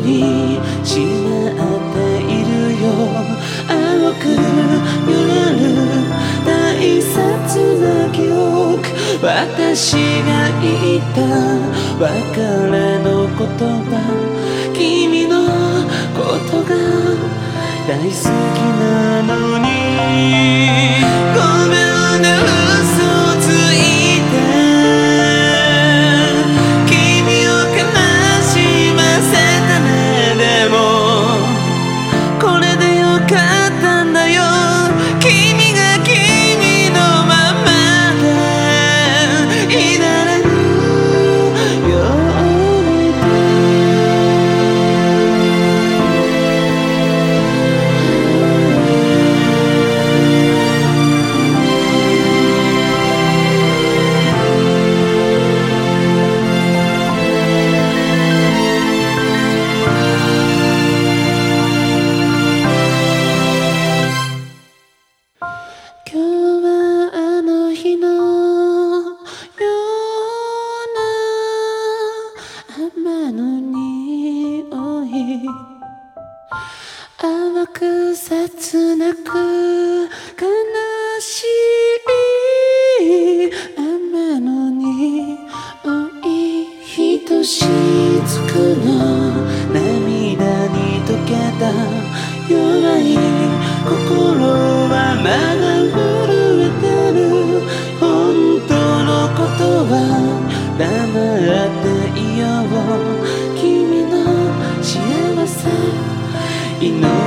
にしまっているよ。青く揺れる大切な記憶。私が言った別れの言葉。君のことが大好きなのに。雨の匂い。淡く切なく enough.